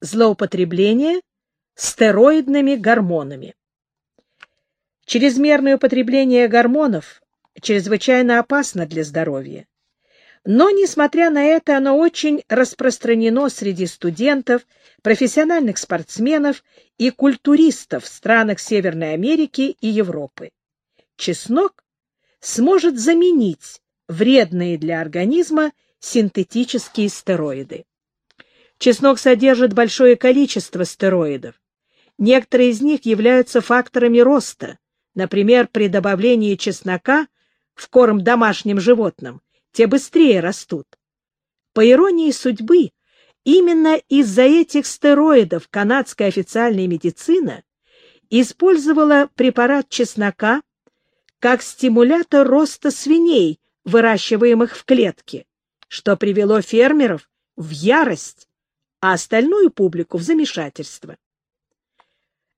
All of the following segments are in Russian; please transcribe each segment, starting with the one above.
злоупотребление стероидными гормонами. Чрезмерное употребление гормонов чрезвычайно опасно для здоровья. Но, несмотря на это, оно очень распространено среди студентов, профессиональных спортсменов и культуристов в странах Северной Америки и Европы. Чеснок сможет заменить вредные для организма синтетические стероиды. Чеснок содержит большое количество стероидов. Некоторые из них являются факторами роста. Например, при добавлении чеснока в корм домашним животным те быстрее растут. По иронии судьбы, именно из-за этих стероидов канадская официальная медицина использовала препарат чеснока как стимулятор роста свиней, выращиваемых в клетке, что привело фермеров в ярость, а остальную публику в замешательство.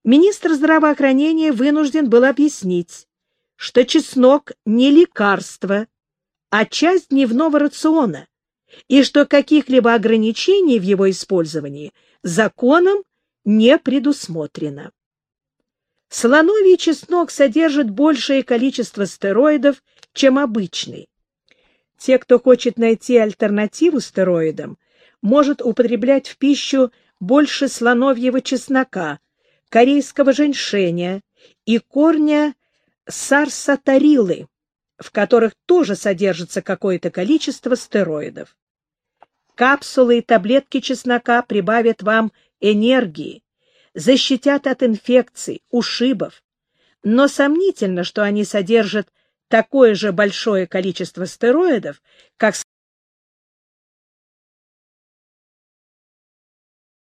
Министр здравоохранения вынужден был объяснить, что чеснок не лекарство, а часть дневного рациона, и что каких-либо ограничений в его использовании законом не предусмотрено. Слоновий чеснок содержит большее количество стероидов, чем обычный. Те, кто хочет найти альтернативу стероидам, может употреблять в пищу больше слоновьего чеснока, корейского женьшеня и корня сарсатарилы, в которых тоже содержится какое-то количество стероидов. Капсулы и таблетки чеснока прибавят вам энергии, защитят от инфекций, ушибов, но сомнительно, что они содержат такое же большое количество стероидов, как